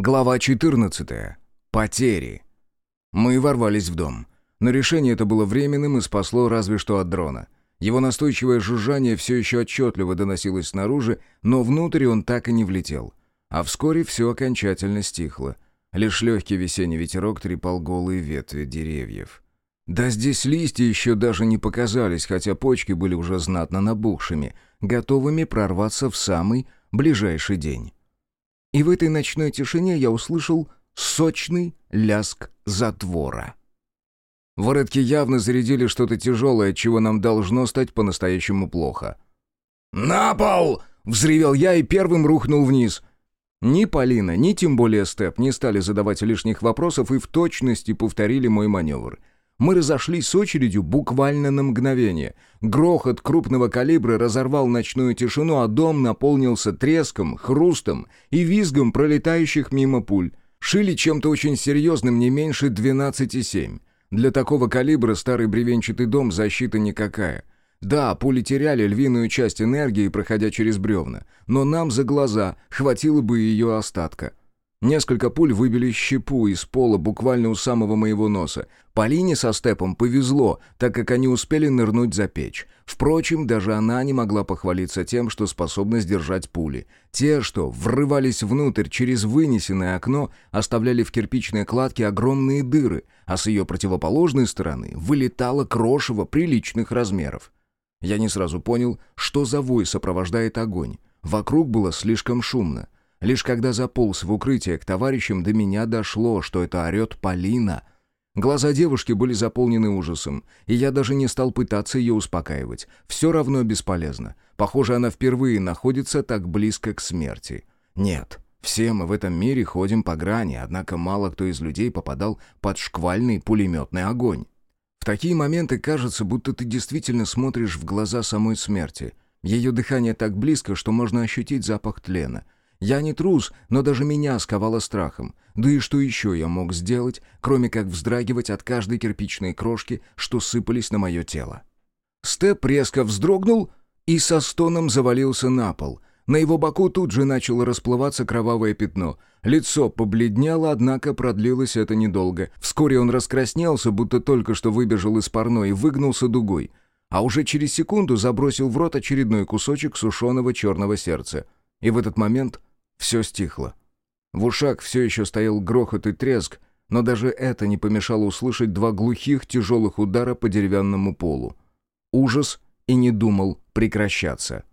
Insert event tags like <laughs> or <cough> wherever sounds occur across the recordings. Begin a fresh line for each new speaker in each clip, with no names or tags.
Глава 14. Потери. Мы ворвались в дом. Но решение это было временным и спасло разве что от дрона. Его настойчивое жужжание все еще отчетливо доносилось снаружи, но внутрь он так и не влетел. А вскоре все окончательно стихло. Лишь легкий весенний ветерок трепал голые ветви деревьев. Да здесь листья еще даже не показались, хотя почки были уже знатно набухшими, готовыми прорваться в самый ближайший день. И в этой ночной тишине я услышал сочный ляск затвора. Воротки явно зарядили что-то тяжелое, чего нам должно стать по-настоящему плохо. «На пол!» — взревел я и первым рухнул вниз. Ни Полина, ни тем более Степ не стали задавать лишних вопросов и в точности повторили мой маневр — мы разошлись с очередью буквально на мгновение. Грохот крупного калибра разорвал ночную тишину, а дом наполнился треском, хрустом и визгом пролетающих мимо пуль. Шили чем-то очень серьезным не меньше 12,7. Для такого калибра старый бревенчатый дом защита никакая. Да, пули теряли львиную часть энергии, проходя через бревна, но нам за глаза хватило бы ее остатка. Несколько пуль выбили щепу из пола буквально у самого моего носа. Полине со Степом повезло, так как они успели нырнуть за печь. Впрочем, даже она не могла похвалиться тем, что способна сдержать пули. Те, что врывались внутрь через вынесенное окно, оставляли в кирпичной кладке огромные дыры, а с ее противоположной стороны вылетало крошево приличных размеров. Я не сразу понял, что за вой сопровождает огонь. Вокруг было слишком шумно. Лишь когда заполз в укрытие к товарищам, до меня дошло, что это орет Полина. Глаза девушки были заполнены ужасом, и я даже не стал пытаться ее успокаивать. Все равно бесполезно. Похоже, она впервые находится так близко к смерти. Нет, все мы в этом мире ходим по грани, однако мало кто из людей попадал под шквальный пулеметный огонь. В такие моменты кажется, будто ты действительно смотришь в глаза самой смерти. Ее дыхание так близко, что можно ощутить запах тлена — я не трус, но даже меня сковало страхом. Да и что еще я мог сделать, кроме как вздрагивать от каждой кирпичной крошки, что сыпались на мое тело? Степ резко вздрогнул и со стоном завалился на пол. На его боку тут же начало расплываться кровавое пятно. Лицо побледнело, однако продлилось это недолго. Вскоре он раскраснелся, будто только что выбежал из парной и выгнулся дугой. А уже через секунду забросил в рот очередной кусочек сушеного черного сердца. И в этот момент все стихло. В ушах все еще стоял грохот и треск, но даже это не помешало услышать два глухих тяжелых удара по деревянному полу. Ужас и не думал прекращаться.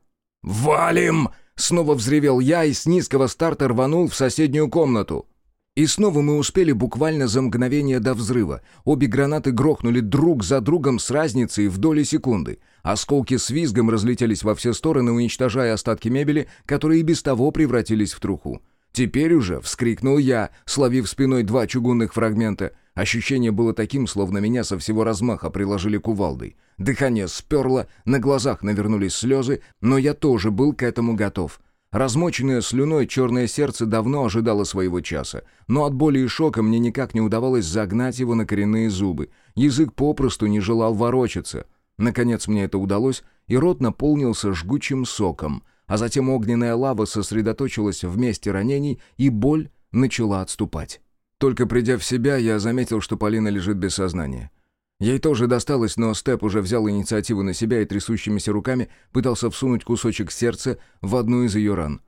«Валим!» — снова взревел я и с низкого старта рванул в соседнюю комнату. И снова мы успели буквально за мгновение до взрыва. Обе гранаты грохнули друг за другом с разницей в доли секунды. Осколки с визгом разлетелись во все стороны, уничтожая остатки мебели, которые и без того превратились в труху. Теперь уже вскрикнул я, словив спиной два чугунных фрагмента. Ощущение было таким, словно меня со всего размаха приложили кувалдой. Дыхание сперло, на глазах навернулись слезы, но я тоже был к этому готов. Размоченное слюной черное сердце давно ожидало своего часа, но от боли и шока мне никак не удавалось загнать его на коренные зубы. Язык попросту не желал ворочаться. Наконец мне это удалось, и рот наполнился жгучим соком, а затем огненная лава сосредоточилась в месте ранений, и боль начала отступать. Только придя в себя, я заметил, что Полина лежит без сознания. Ей тоже досталось, но Степ уже взял инициативу на себя и трясущимися руками пытался всунуть кусочек сердца в одну из ее ран.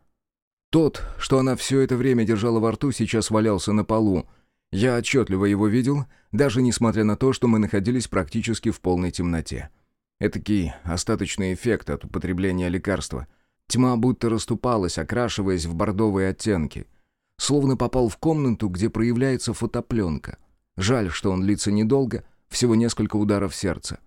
Тот, что она все это время держала во рту, сейчас валялся на полу. Я отчетливо его видел, даже несмотря на то, что мы находились практически в полной темноте. Этакий остаточный эффект от употребления лекарства. Тьма будто расступалась, окрашиваясь в бордовые оттенки. Словно попал в комнату, где проявляется фотопленка. Жаль, что он длится недолго, всего несколько ударов сердца.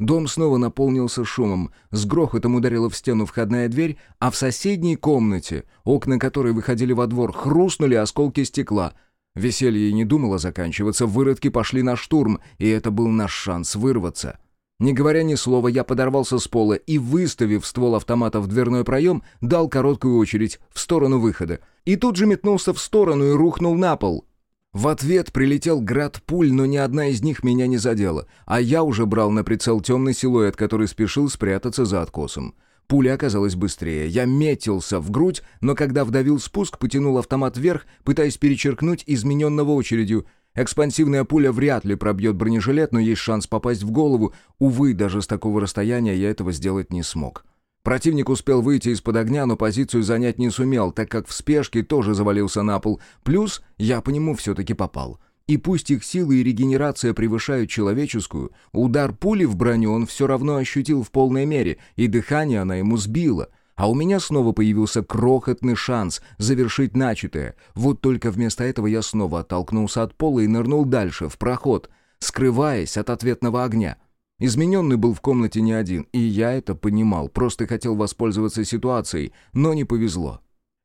Дом снова наполнился шумом, с грохотом ударила в стену входная дверь, а в соседней комнате, окна которой выходили во двор, хрустнули осколки стекла. Веселье не думало заканчиваться, выродки пошли на штурм, и это был наш шанс вырваться. Не говоря ни слова, я подорвался с пола и, выставив ствол автомата в дверной проем, дал короткую очередь в сторону выхода. И тут же метнулся в сторону и рухнул на пол. В ответ прилетел град пуль, но ни одна из них меня не задела, а я уже брал на прицел темный силуэт, который спешил спрятаться за откосом. Пуля оказалась быстрее. Я метился в грудь, но когда вдавил спуск, потянул автомат вверх, пытаясь перечеркнуть измененного очередью. Экспансивная пуля вряд ли пробьет бронежилет, но есть шанс попасть в голову. Увы, даже с такого расстояния я этого сделать не смог. Противник успел выйти из-под огня, но позицию занять не сумел, так как в спешке тоже завалился на пол. Плюс я по нему все-таки попал. И пусть их силы и регенерация превышают человеческую, удар пули в броню он все равно ощутил в полной мере, и дыхание она ему сбила. А у меня снова появился крохотный шанс завершить начатое. Вот только вместо этого я снова оттолкнулся от пола и нырнул дальше, в проход, скрываясь от ответного огня. Измененный был в комнате не один, и я это понимал, просто хотел воспользоваться ситуацией, но не повезло.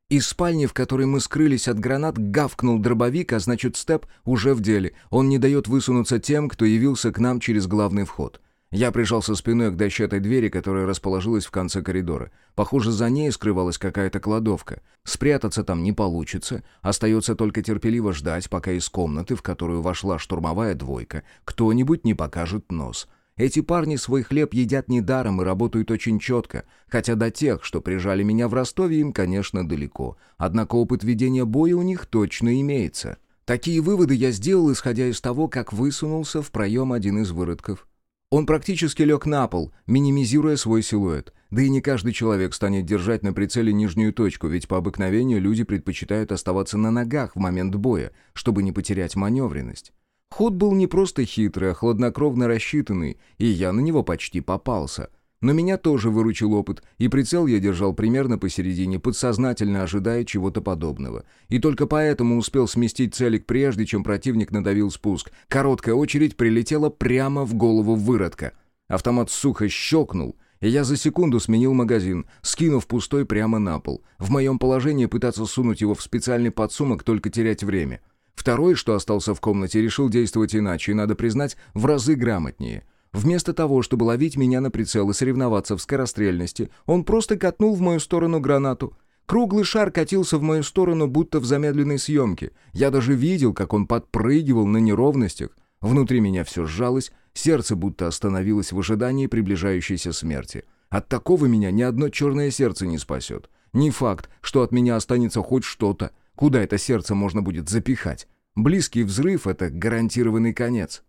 Из спальни, в которой мы скрылись от гранат, гавкнул дробовик, а значит, Степ уже в деле. Он не дает высунуться тем, кто явился к нам через главный вход. Я прижался спиной к дощатой двери, которая расположилась в конце коридора. Похоже, за ней скрывалась какая-то кладовка. Спрятаться там не получится. Остается только терпеливо ждать, пока из комнаты, в которую вошла штурмовая двойка, кто-нибудь не покажет нос — эти парни свой хлеб едят недаром и работают очень четко, хотя до тех, что прижали меня в Ростове, им, конечно, далеко. Однако опыт ведения боя у них точно имеется. Такие выводы я сделал, исходя из того, как высунулся в проем один из выродков. Он практически лег на пол, минимизируя свой силуэт. Да и не каждый человек станет держать на прицеле нижнюю точку, ведь по обыкновению люди предпочитают оставаться на ногах в момент боя, чтобы не потерять маневренность. Ход был не просто хитрый, а хладнокровно рассчитанный, и я на него почти попался. Но меня тоже выручил опыт, и прицел я держал примерно посередине, подсознательно ожидая чего-то подобного. И только поэтому успел сместить целик прежде, чем противник надавил спуск. Короткая очередь прилетела прямо в голову выродка. Автомат сухо щелкнул, и я за секунду сменил магазин, скинув пустой прямо на пол. В моем положении пытаться сунуть его в специальный подсумок, только терять время. Второй, что остался в комнате, решил действовать иначе, и, надо признать, в разы грамотнее. Вместо того, чтобы ловить меня на прицел и соревноваться в скорострельности, он просто катнул в мою сторону гранату. Круглый шар катился в мою сторону, будто в замедленной съемке. Я даже видел, как он подпрыгивал на неровностях. Внутри меня все сжалось, сердце будто остановилось в ожидании приближающейся смерти. От такого меня ни одно черное сердце не спасет. Не факт, что от меня останется хоть что-то, Куда это сердце можно будет запихать? Близкий взрыв — это гарантированный конец.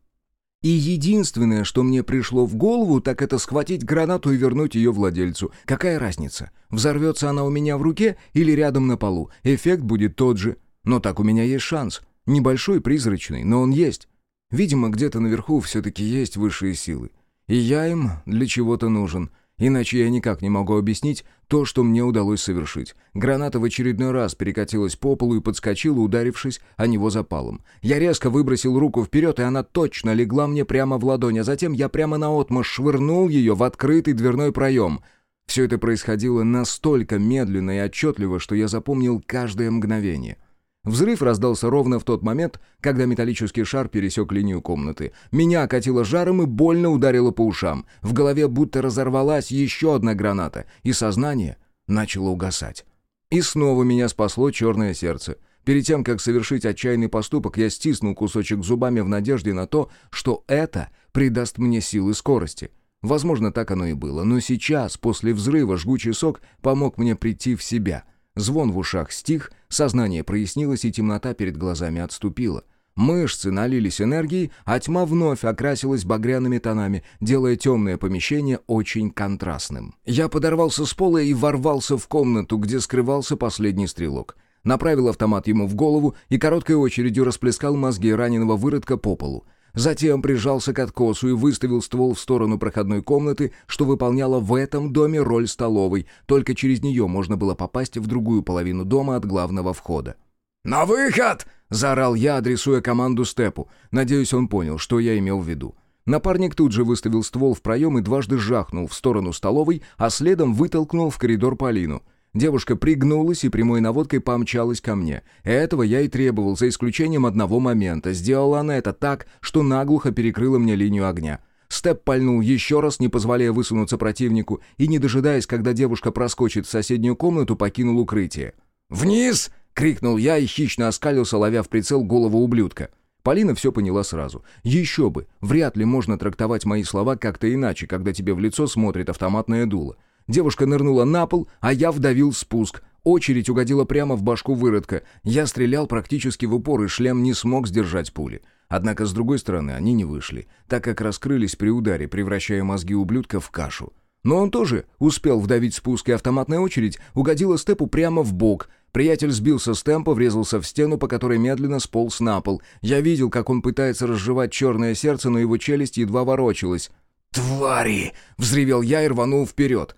И единственное, что мне пришло в голову, так это схватить гранату и вернуть ее владельцу. Какая разница? Взорвется она у меня в руке или рядом на полу? Эффект будет тот же. Но так у меня есть шанс. Небольшой, призрачный, но он есть. Видимо, где-то наверху все-таки есть высшие силы. И я им для чего-то нужен. Иначе я никак не могу объяснить то, что мне удалось совершить. Граната в очередной раз перекатилась по полу и подскочила, ударившись о него запалом. Я резко выбросил руку вперед, и она точно легла мне прямо в ладонь, а затем я прямо наотмашь швырнул ее в открытый дверной проем. Все это происходило настолько медленно и отчетливо, что я запомнил каждое мгновение — Взрыв раздался ровно в тот момент, когда металлический шар пересек линию комнаты. Меня окатило жаром и больно ударило по ушам. В голове будто разорвалась еще одна граната, и сознание начало угасать. И снова меня спасло черное сердце. Перед тем, как совершить отчаянный поступок, я стиснул кусочек зубами в надежде на то, что это придаст мне силы скорости. Возможно, так оно и было, но сейчас, после взрыва, жгучий сок помог мне прийти в себя — Звон в ушах стих, сознание прояснилось и темнота перед глазами отступила. Мышцы налились энергией, а тьма вновь окрасилась багряными тонами, делая темное помещение очень контрастным. Я подорвался с пола и ворвался в комнату, где скрывался последний стрелок. Направил автомат ему в голову и короткой очередью расплескал мозги раненого выродка по полу. Затем прижался к откосу и выставил ствол в сторону проходной комнаты, что выполняло в этом доме роль столовой, только через нее можно было попасть в другую половину дома от главного входа. «На выход!» — заорал я, адресуя команду Степу. Надеюсь, он понял, что я имел в виду. Напарник тут же выставил ствол в проем и дважды жахнул в сторону столовой, а следом вытолкнул в коридор Полину. Девушка пригнулась и прямой наводкой помчалась ко мне. Этого я и требовал, за исключением одного момента. Сделала она это так, что наглухо перекрыла мне линию огня. Степ пальнул еще раз, не позволяя высунуться противнику, и, не дожидаясь, когда девушка проскочит в соседнюю комнату, покинул укрытие. «Вниз!» — крикнул я и хищно оскалился, ловя в прицел голову ублюдка. Полина все поняла сразу. Еще бы, вряд ли можно трактовать мои слова как-то иначе, когда тебе в лицо смотрит автоматное дуло. Девушка нырнула на пол, а я вдавил спуск. Очередь угодила прямо в башку выродка. Я стрелял практически в упор, и шлем не смог сдержать пули. Однако, с другой стороны, они не вышли, так как раскрылись при ударе, превращая мозги ублюдка в кашу. Но он тоже успел вдавить спуск, и автоматная очередь угодила Степу прямо в бок. Приятель сбился с темпа, врезался в стену, по которой медленно сполз на пол. Я видел, как он пытается разжевать черное сердце, но его челюсть едва ворочалась. «Твари!» — взревел я и рванул вперед.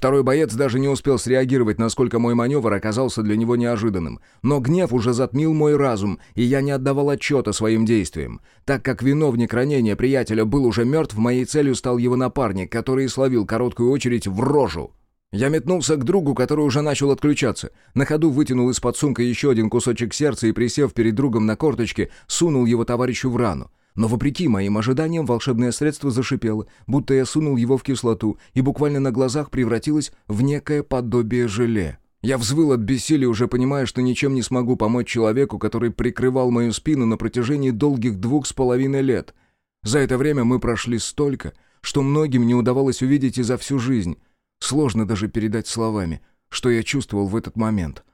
Второй боец даже не успел среагировать, насколько мой маневр оказался для него неожиданным. Но гнев уже затмил мой разум, и я не отдавал отчета своим действиям. Так как виновник ранения приятеля был уже мертв, моей целью стал его напарник, который словил короткую очередь в рожу. Я метнулся к другу, который уже начал отключаться. На ходу вытянул из-под сумка еще один кусочек сердца и, присев перед другом на корточке, сунул его товарищу в рану. Но вопреки моим ожиданиям волшебное средство зашипело, будто я сунул его в кислоту и буквально на глазах превратилось в некое подобие желе. Я взвыл от бессилия, уже понимая, что ничем не смогу помочь человеку, который прикрывал мою спину на протяжении долгих двух с половиной лет. За это время мы прошли столько, что многим не удавалось увидеть и за всю жизнь. Сложно даже передать словами, что я чувствовал в этот момент.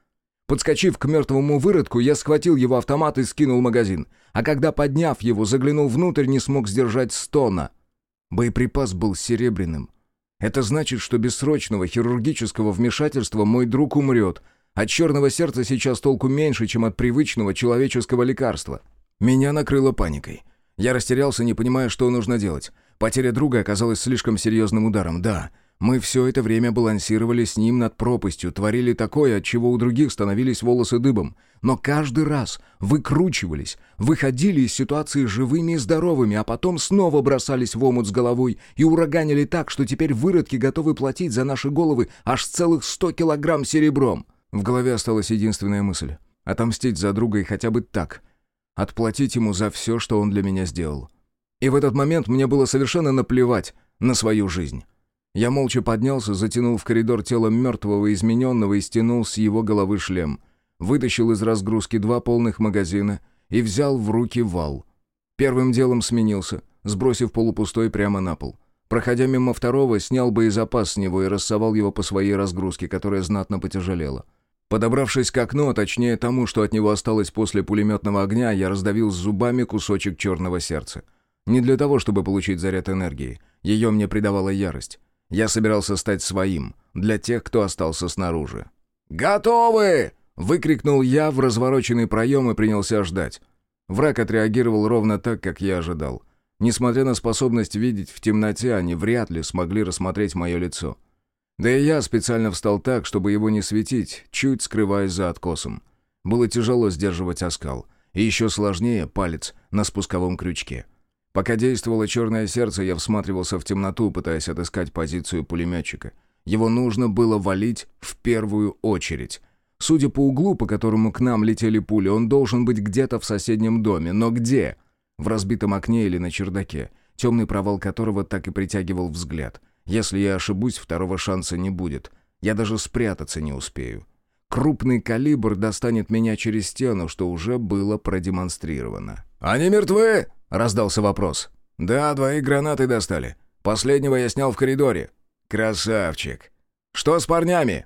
Подскочив к мертвому выродку, я схватил его автомат и скинул магазин. А когда, подняв его, заглянул внутрь, не смог сдержать стона. Боеприпас был серебряным. Это значит, что без срочного хирургического вмешательства мой друг умрет. От черного сердца сейчас толку меньше, чем от привычного человеческого лекарства. Меня накрыло паникой. Я растерялся, не понимая, что нужно делать. Потеря друга оказалась слишком серьезным ударом, да. Мы все это время балансировали с ним над пропастью, творили такое, от чего у других становились волосы дыбом. Но каждый раз выкручивались, выходили из ситуации живыми и здоровыми, а потом снова бросались в омут с головой и ураганили так, что теперь выродки готовы платить за наши головы аж целых сто килограмм серебром. В голове осталась единственная мысль — отомстить за друга и хотя бы так. Отплатить ему за все, что он для меня сделал. И в этот момент мне было совершенно наплевать на свою жизнь. Я молча поднялся, затянул в коридор тело мертвого измененного и стянул с его головы шлем. Вытащил из разгрузки два полных магазина и взял в руки вал. Первым делом сменился, сбросив полупустой прямо на пол. Проходя мимо второго, снял боезапас с него и рассовал его по своей разгрузке, которая знатно потяжелела. Подобравшись к окну, а точнее тому, что от него осталось после пулеметного огня, я раздавил зубами кусочек черного сердца. Не для того, чтобы получить заряд энергии. Ее мне придавала ярость. Я собирался стать своим, для тех, кто остался снаружи. «Готовы!» — выкрикнул я в развороченный проем и принялся ждать. Враг отреагировал ровно так, как я ожидал. Несмотря на способность видеть в темноте, они вряд ли смогли рассмотреть мое лицо. Да и я специально встал так, чтобы его не светить, чуть скрываясь за откосом. Было тяжело сдерживать оскал. И еще сложнее палец на спусковом крючке. Пока действовало черное сердце, я всматривался в темноту, пытаясь отыскать позицию пулеметчика. Его нужно было валить в первую очередь. Судя по углу, по которому к нам летели пули, он должен быть где-то в соседнем доме. Но где? В разбитом окне или на чердаке, темный провал которого так и притягивал взгляд. Если я ошибусь, второго шанса не будет. Я даже спрятаться не успею. Крупный калибр достанет меня через стену, что уже было продемонстрировано. «Они мертвы!» — раздался вопрос. «Да, двоих гранаты достали. Последнего я снял в коридоре». «Красавчик!» «Что с парнями?»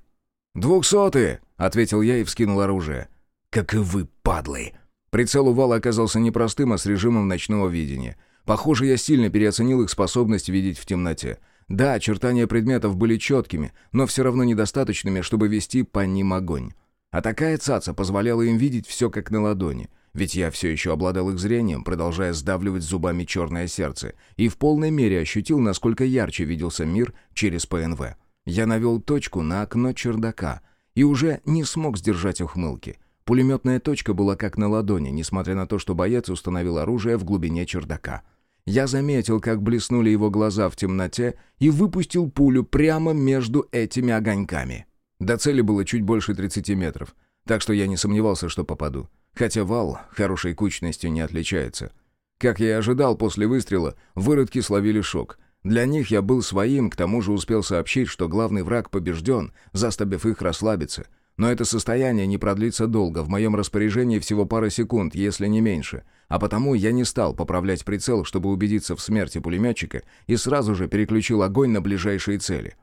«Двухсотые!» — ответил я и вскинул оружие. «Как и вы, падлы!» Прицел у вала оказался непростым, а с режимом ночного видения. Похоже, я сильно переоценил их способность видеть в темноте. Да, очертания предметов были четкими, но все равно недостаточными, чтобы вести по ним огонь. А такая цаца позволяла им видеть все как на ладони — ведь я все еще обладал их зрением, продолжая сдавливать зубами черное сердце, и в полной мере ощутил, насколько ярче виделся мир через ПНВ. Я навел точку на окно чердака и уже не смог сдержать ухмылки. Пулеметная точка была как на ладони, несмотря на то, что боец установил оружие в глубине чердака. Я заметил, как блеснули его глаза в темноте и выпустил пулю прямо между этими огоньками. До цели было чуть больше 30 метров, так что я не сомневался, что попаду. Хотя вал хорошей кучностью не отличается. Как я и ожидал, после выстрела выродки словили шок. Для них я был своим, к тому же успел сообщить, что главный враг побежден, заставив их расслабиться. Но это состояние не продлится долго, в моем распоряжении всего пара секунд, если не меньше. А потому я не стал поправлять прицел, чтобы убедиться в смерти пулеметчика, и сразу же переключил огонь на ближайшие цели.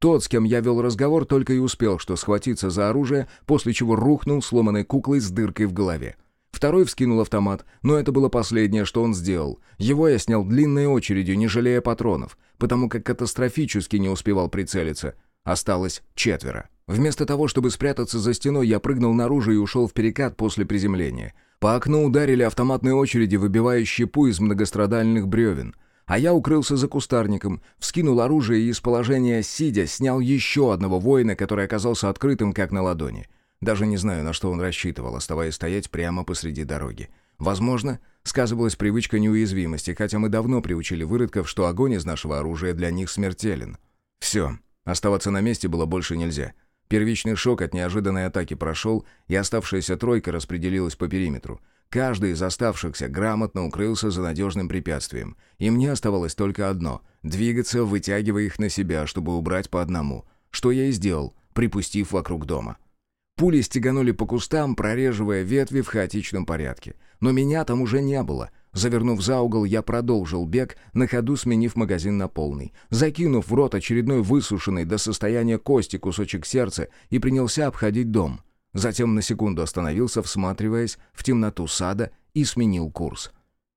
Тот, с кем я вел разговор, только и успел, что схватиться за оружие, после чего рухнул сломанной куклой с дыркой в голове. Второй вскинул автомат, но это было последнее, что он сделал. Его я снял длинной очередью, не жалея патронов, потому как катастрофически не успевал прицелиться. Осталось четверо. Вместо того, чтобы спрятаться за стеной, я прыгнул наружу и ушел в перекат после приземления. По окну ударили автоматные очереди, выбивая щепу из многострадальных бревен. А я укрылся за кустарником, вскинул оружие и из положения сидя снял еще одного воина, который оказался открытым как на ладони. Даже не знаю, на что он рассчитывал, оставаясь стоять прямо посреди дороги. Возможно, сказывалась привычка неуязвимости, хотя мы давно приучили выродков, что огонь из нашего оружия для них смертелен. Все, оставаться на месте было больше нельзя. Первичный шок от неожиданной атаки прошел, и оставшаяся тройка распределилась по периметру. Каждый из оставшихся грамотно укрылся за надежным препятствием. И мне оставалось только одно — двигаться, вытягивая их на себя, чтобы убрать по одному. Что я и сделал, припустив вокруг дома. Пули стеганули по кустам, прореживая ветви в хаотичном порядке. Но меня там уже не было. Завернув за угол, я продолжил бег, на ходу сменив магазин на полный. Закинув в рот очередной высушенный до состояния кости кусочек сердца и принялся обходить дом. Затем на секунду остановился, всматриваясь в темноту сада и сменил курс.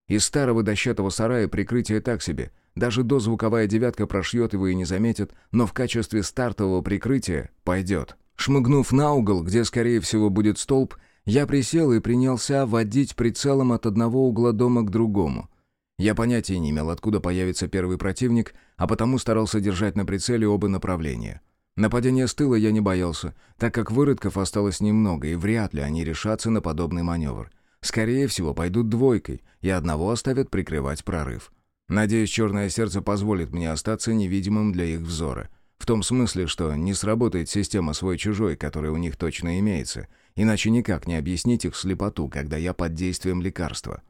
Из старого дощатого сарая прикрытие так себе. Даже дозвуковая девятка прошьет его и не заметит, но в качестве стартового прикрытия пойдет. Шмыгнув на угол, где, скорее всего, будет столб, я присел и принялся водить прицелом от одного угла дома к другому. Я понятия не имел, откуда появится первый противник, а потому старался держать на прицеле оба направления. Нападения с тыла я не боялся, так как выродков осталось немного, и вряд ли они решатся на подобный маневр. Скорее всего, пойдут двойкой, и одного оставят прикрывать прорыв. Надеюсь, черное сердце позволит мне остаться невидимым для их взора. В том смысле, что не сработает система свой-чужой, которая у них точно имеется, иначе никак не объяснить их слепоту, когда я под действием лекарства.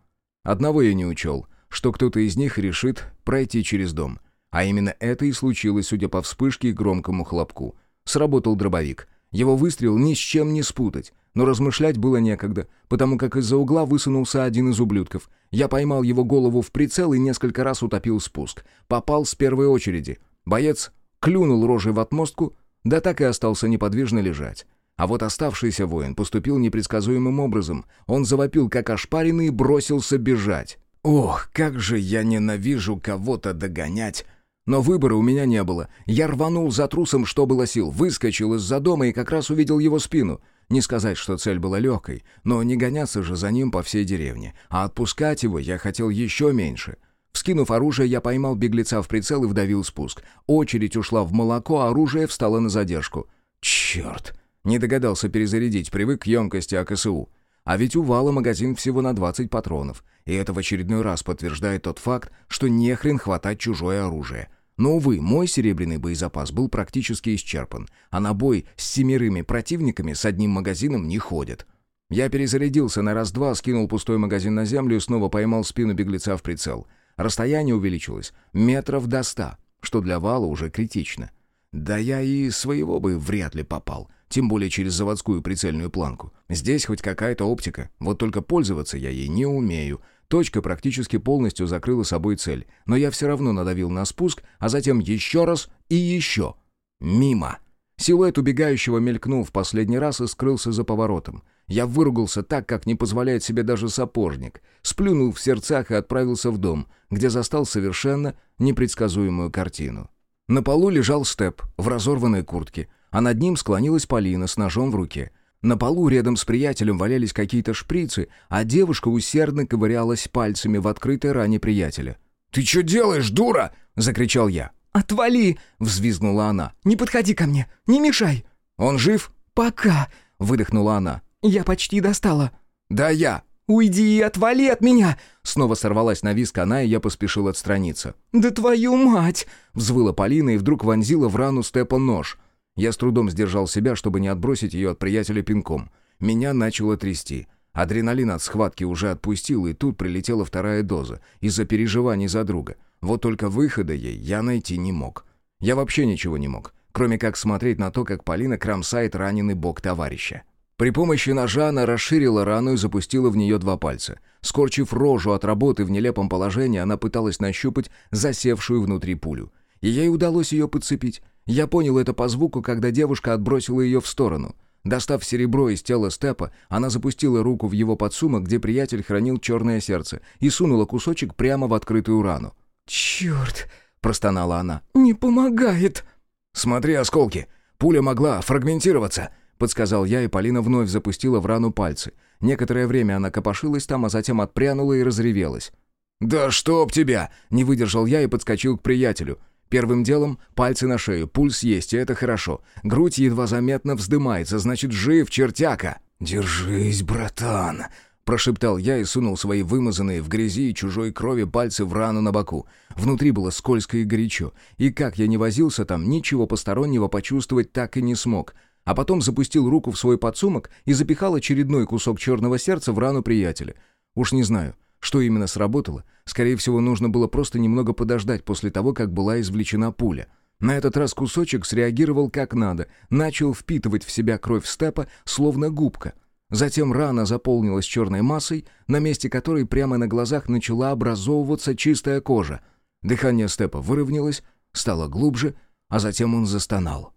Одного я не учел, что кто-то из них решит пройти через дом. А именно это и случилось, судя по вспышке и громкому хлопку. Сработал дробовик. Его выстрел ни с чем не спутать. Но размышлять было некогда, потому как из-за угла высунулся один из ублюдков. Я поймал его голову в прицел и несколько раз утопил спуск. Попал с первой очереди. Боец клюнул рожей в отмостку, да так и остался неподвижно лежать. А вот оставшийся воин поступил непредсказуемым образом. Он завопил, как ошпаренный, и бросился бежать. «Ох, как же я ненавижу кого-то догонять!» Но выбора у меня не было. Я рванул за трусом, что было сил, выскочил из-за дома и как раз увидел его спину. Не сказать, что цель была легкой, но не гоняться же за ним по всей деревне. А отпускать его я хотел еще меньше. Вскинув оружие, я поймал беглеца в прицел и вдавил спуск. Очередь ушла в молоко, а оружие встало на задержку. Черт! Не догадался перезарядить, привык к емкости АКСУ. А ведь у Вала магазин всего на 20 патронов. И это в очередной раз подтверждает тот факт, что не хрен хватать чужое оружие. Но, увы, мой серебряный боезапас был практически исчерпан, а на бой с семерыми противниками с одним магазином не ходят. Я перезарядился на раз-два, скинул пустой магазин на землю и снова поймал спину беглеца в прицел — Расстояние увеличилось метров до ста, что для вала уже критично. Да я и своего бы вряд ли попал, тем более через заводскую прицельную планку. Здесь хоть какая-то оптика, вот только пользоваться я ей не умею. Точка практически полностью закрыла собой цель, но я все равно надавил на спуск, а затем еще раз и еще. Мимо. Силуэт убегающего мелькнул в последний раз и скрылся за поворотом. Я выругался так, как не позволяет себе даже сапожник. Сплюнул в сердцах и отправился в дом, где застал совершенно непредсказуемую картину. На полу лежал степ в разорванной куртке, а над ним склонилась Полина с ножом в руке. На полу рядом с приятелем валялись какие-то шприцы, а девушка усердно ковырялась пальцами в открытой ране приятеля. «Ты что делаешь, дура?» — закричал я.
«Отвали!» — взвизгнула она. «Не подходи ко мне! Не мешай!»
«Он жив?»
«Пока!» — выдохнула она. «Я почти достала».
«Да я».
«Уйди и отвали от меня!»
Снова сорвалась на виск она, и я поспешил отстраниться.
«Да твою мать!»
— взвыла Полина и вдруг вонзила в рану Степа нож. Я с трудом сдержал себя, чтобы не отбросить ее от приятеля пинком. Меня начало трясти. Адреналин от схватки уже отпустил, и тут прилетела вторая доза, из-за переживаний за друга. Вот только выхода ей я найти не мог. Я вообще ничего не мог, кроме как смотреть на то, как Полина кромсает раненый бок товарища. При помощи ножа она расширила рану и запустила в нее два пальца. Скорчив рожу от работы в нелепом положении, она пыталась нащупать засевшую внутри пулю. И ей удалось ее подцепить. Я понял это по звуку, когда девушка отбросила ее в сторону. Достав серебро из тела Степа, она запустила руку в его подсумок, где приятель хранил черное сердце, и сунула кусочек прямо в открытую рану.
«Черт!» — простонала она.
«Не помогает!» «Смотри, осколки! Пуля могла фрагментироваться!» — подсказал я, и Полина вновь запустила в рану пальцы. Некоторое время она копошилась там, а затем отпрянула и разревелась. «Да чтоб тебя!» — не выдержал я и подскочил к приятелю. Первым делом пальцы на шею, пульс есть, и это хорошо. Грудь едва заметно вздымается, значит, жив, чертяка. «Держись, братан!» — прошептал я и сунул свои вымазанные в грязи и чужой крови пальцы в рану на боку. Внутри было скользко и горячо, и как я не возился там, ничего постороннего почувствовать так и не смог. А потом запустил руку в свой подсумок и запихал очередной кусок черного сердца в рану приятеля. Уж не знаю, что именно сработало? Скорее всего, нужно было просто немного подождать после того, как была извлечена пуля. На этот раз кусочек среагировал как надо, начал впитывать в себя кровь степа, словно губка. Затем рана заполнилась черной массой, на месте которой прямо на глазах начала образовываться чистая кожа. Дыхание степа выровнялось, стало глубже, а затем он застонал.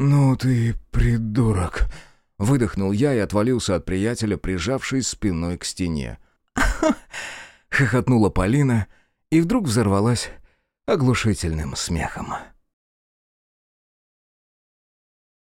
«Ну ты придурок!» Выдохнул я и отвалился от приятеля, прижавшись спиной к стене. <laughs> хохотнула Полина и вдруг взорвалась оглушительным смехом.